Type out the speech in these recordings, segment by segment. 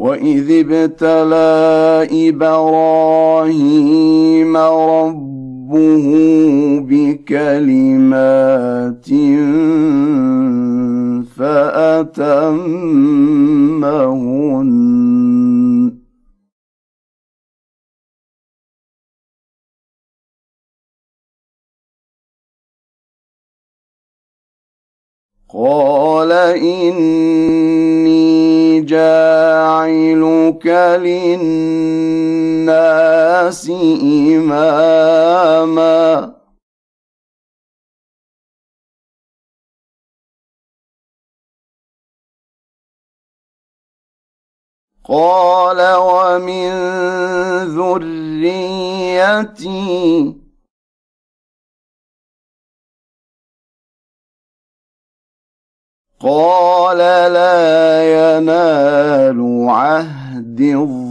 واذ ابتلى إبراهيم ربه بكلمات فاتمهن قال اني جاعلك للناس إماما. قال ومن ذريتي قال لا ينال عهد الظالمين.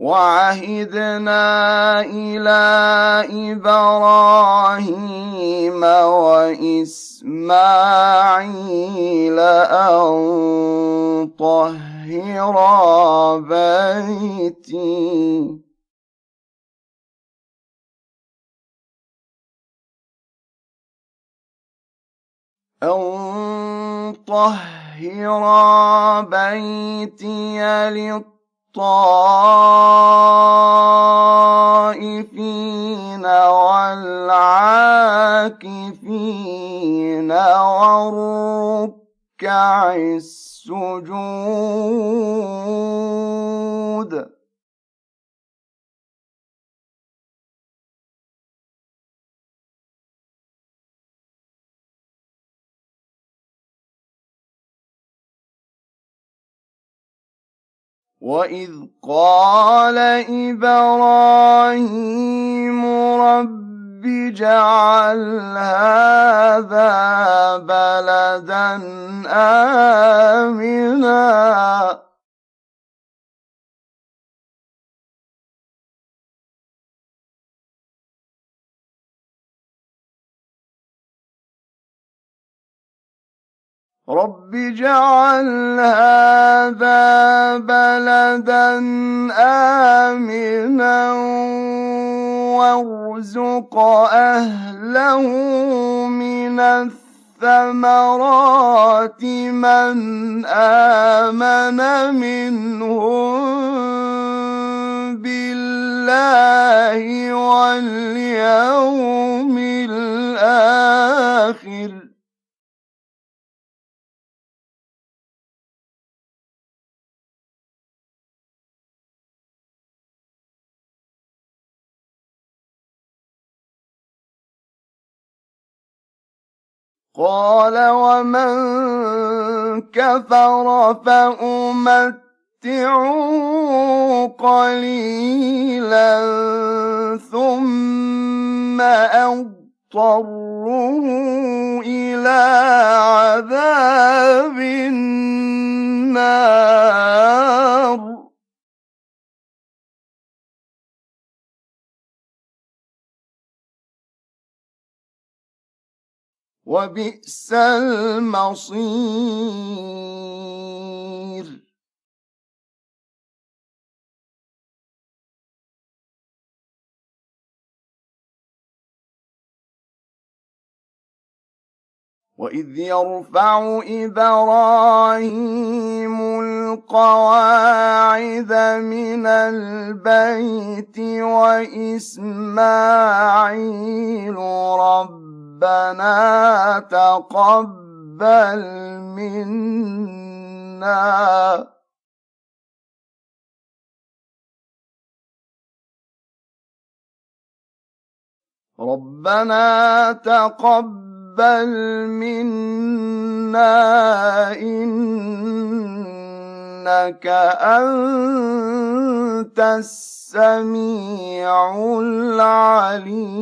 وعهدنا إلى إبراهيم وإسماعيل أن طهر بيتي. أن طهر بيتي للطهر. الطائفين والعاكفين والركع السجود واذ قال إبراهيم رب اجعل هذا بلدا امنا رب اجعل هذا بلدا آمنا وارزق أهله من الثمرات من آمن منهم بالله واليوم الآخر قال ومن كفر فأمتعه قليلا ثم أضطره إلى عذاب النار. وبئس المصير. وإذ يرفع إبراهيم القواعد من البيت وإسماعيل ربنا تقبل منا. ربنا تقبل منا. إنك أنت السميع العليم.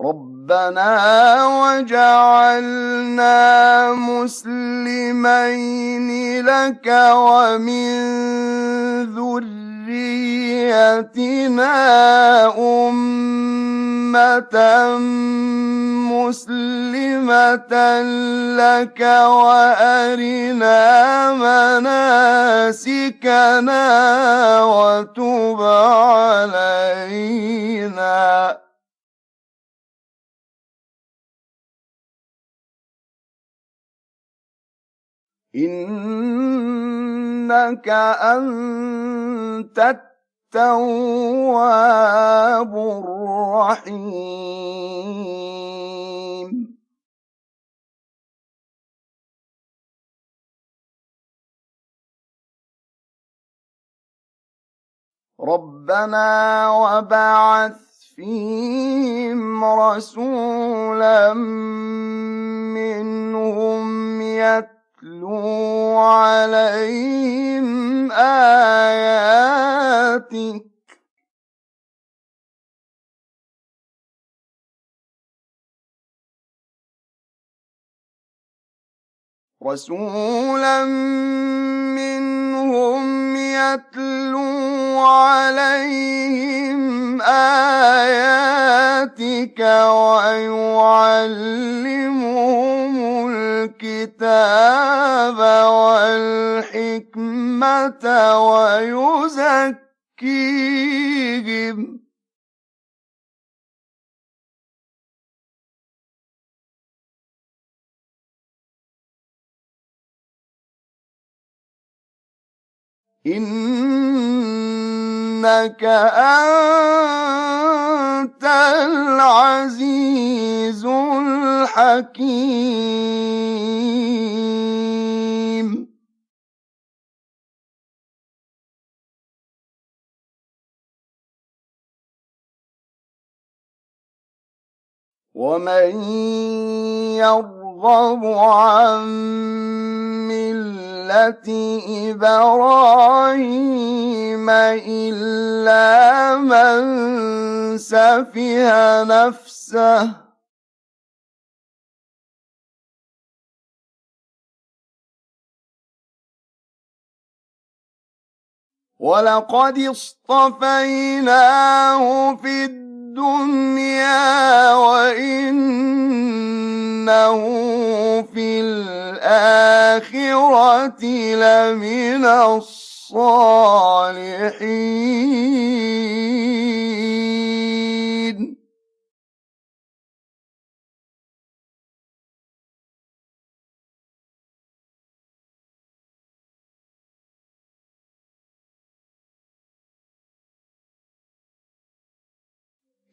ربنا وجعلنا مسلمين لك ومن ذريتنا أمة. مسلمة لك وأرنا مناسكنا وتب علينا. إنك أنت التواب الرحيم. ربنا وبعث فيهم رسولا منهم يتبع نتلو عليهم رسولا منهم يتلو عليهم آياتك ويعلمهم الكتاب والحكمة ويزكيهم إنك أنت العزيز الحكيم. ومن يرغب عن ملة إبراهيم إلا من سفه نفسه. ولقد اصطفيناه في الدنيا وإنه في الآخرة لمن الصالحين.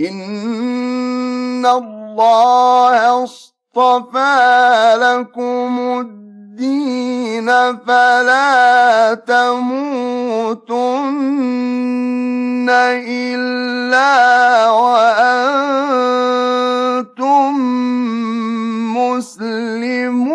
إن الله اصطفى لكم الدين فلا تموتن إلا وأنتم مسلمون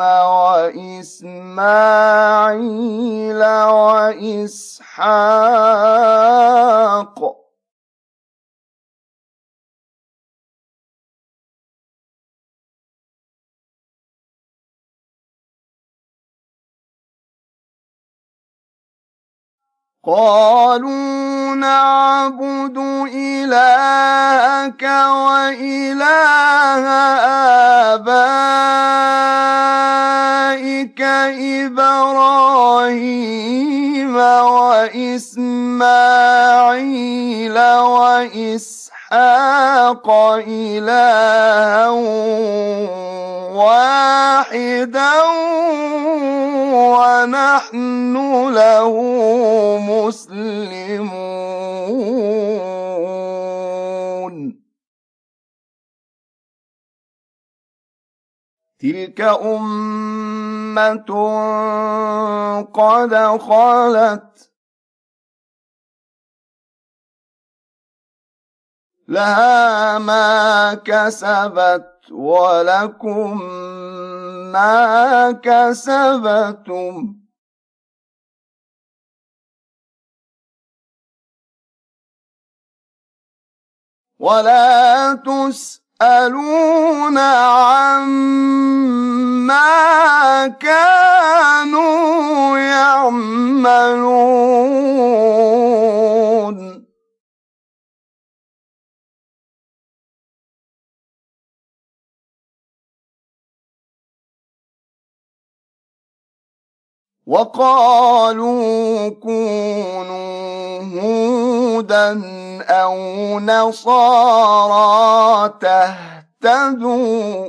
وإسماعيل وإسحاق قالوا نعبد إلهك وإله آبائك إبراهيم وإسماعيل وإسحاق إلها واحدا ونحن له مسلمون. تلك أمة قد خلت لها ما كسبت ولكم ما كسبتم. ولا تسألون عما كانوا يعملون. وقالوا كونوا هودا أو نصارى تهتدوا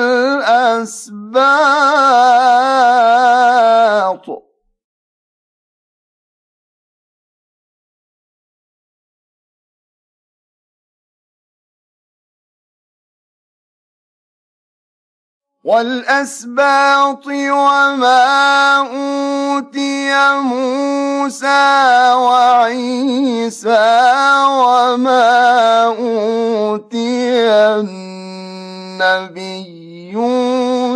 والأسباط والأسباط وما أوتي موسى وعيسى وما أوتي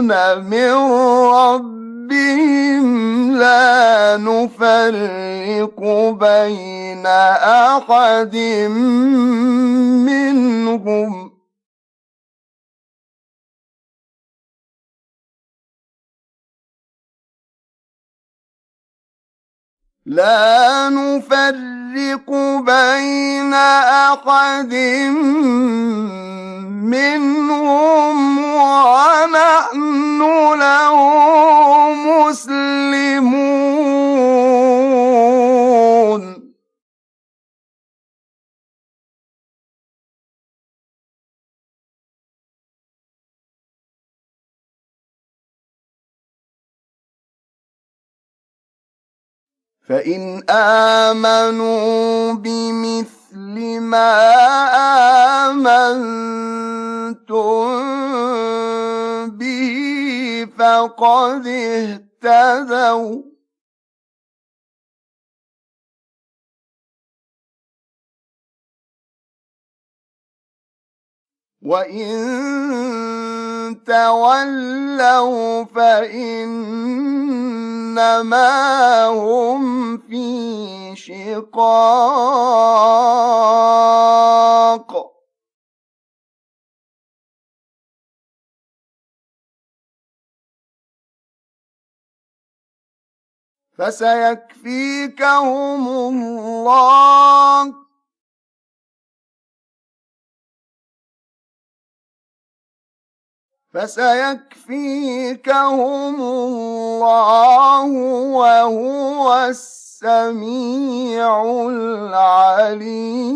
من ربهم لا نفرق بين أحد منهم لا نفرق بين أحد منهم ونحن له مسلمون. فإن آمنوا بمثل ما به فقد اهتدوا. وإن تولوا فإنما هم في شقاق فسيكفيكهم الله. فسيكفيكهم الله وهو السميع العليم.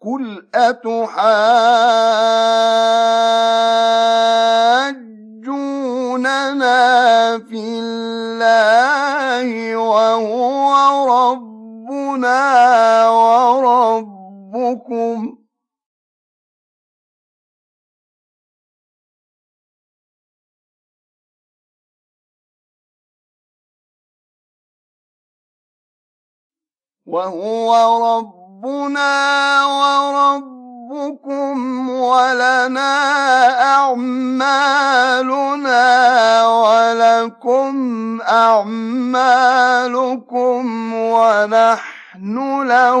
قل أتحاجوننا في الله وهو ربنا وربكم وهو رب ربنا وربكم ولنا أعمالنا ولكم أعمالكم ونحن له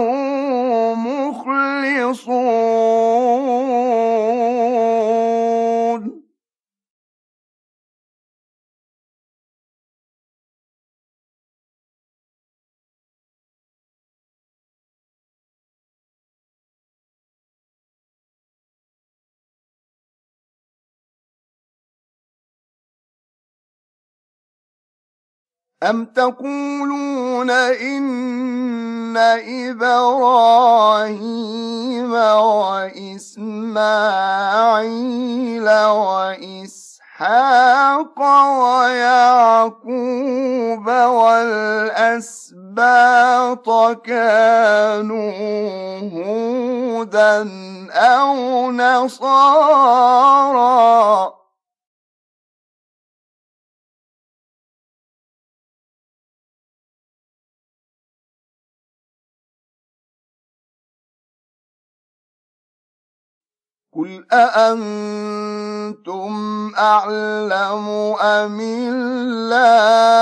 مخلصون. أم تقولون إن إبراهيم وإسماعيل وإسحاق ويعقوب والأسباط كانوا هودا أو نصارى قل أأنتم أعلم أم الله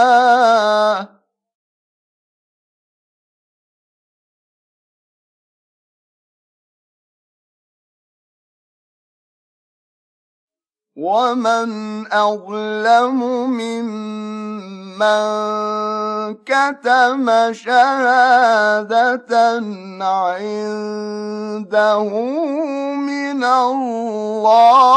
ومن أظلم ممن كتم شهادة عنده من الله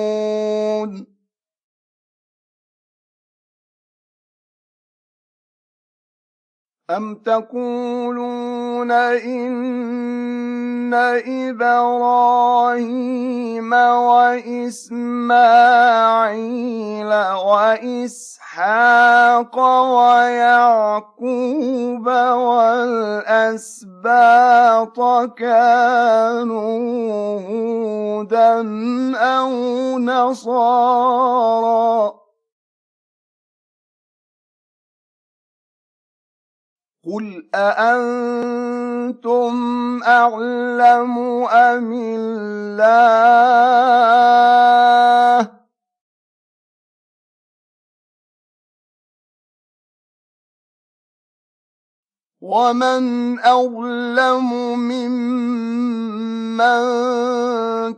أم تقولون إن إبراهيم وإسماعيل وإسحاق ويعقوب والأسباط كانوا هودا أو نصارى قل أأنتم أعلم أم الله؟ ومن أظلم ممن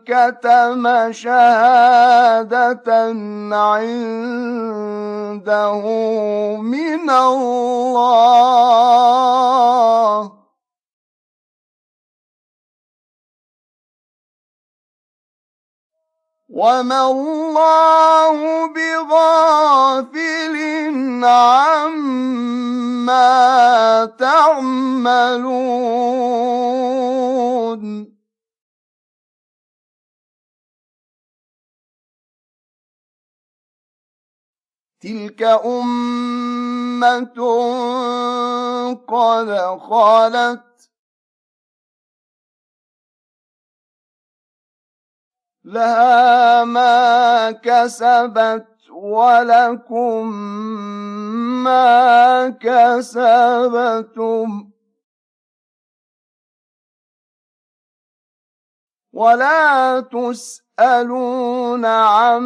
كتم شهادة عنده من الله وما الله بغافل عما تعملون تلك أمة قد خلت لها ما كسبت ولكم ما كسبتم ولا تسألون عما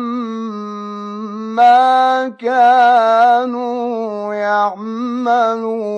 كانوا يعملون.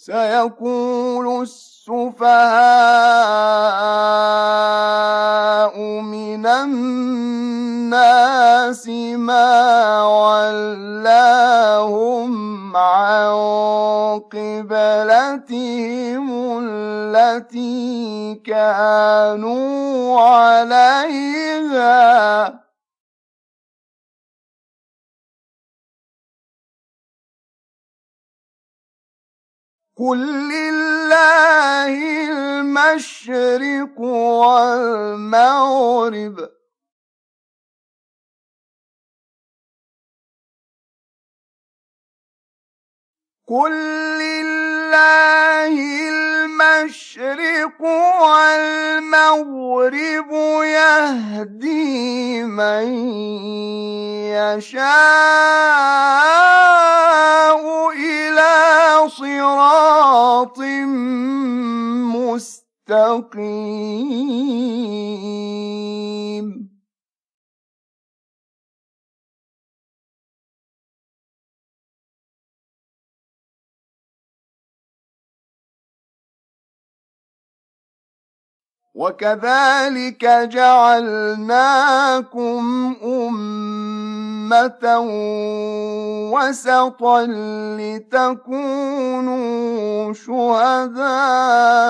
سيقول السفهاء من الناس ما ولاهم عن قبلتهم التي كانوا عليها قل لله المشرق والمغرب قل لله المشرق والمغرب يهدي من يشاء وكذلك جعلناكم أمة وسطا لتكونوا شهداء.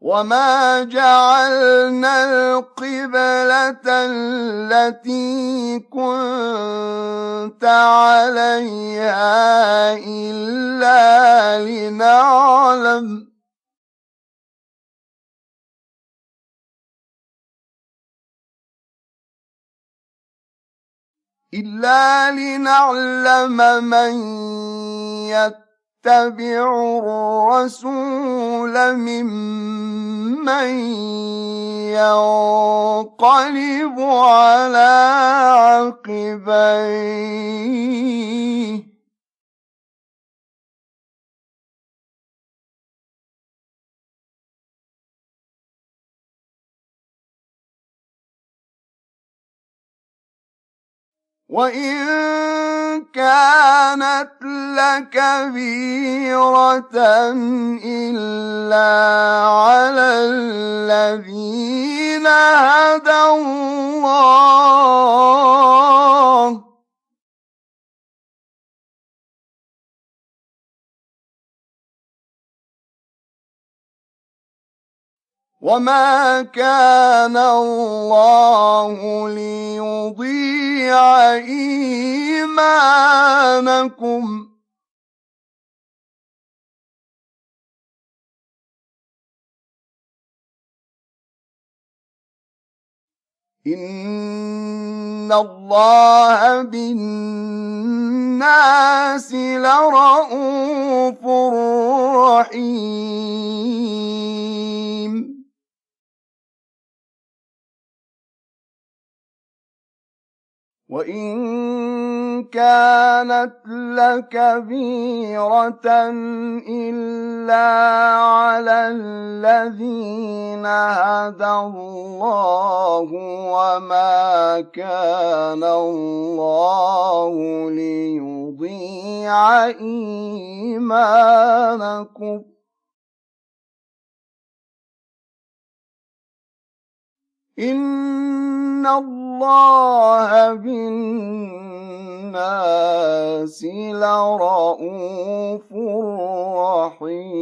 وما جعلنا القبلة التي كنت عليها إلا لنعلم إلا لنعلم من يتقى اتبعوا الرسول ممن ينقلب على عقبيه. وإن كانت لكبيرة إلا على الذين هدى الله وما كان الله ليضيع إيمانكم إن الله بالناس لرؤوف رحيم وإن كانت لكبيرة إلا على الذين هدى الله وما كان الله ليضيع إيمانكم إن الله بالناس لرؤوف رحيم.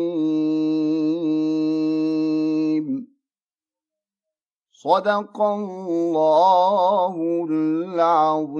صدق الله العظيم.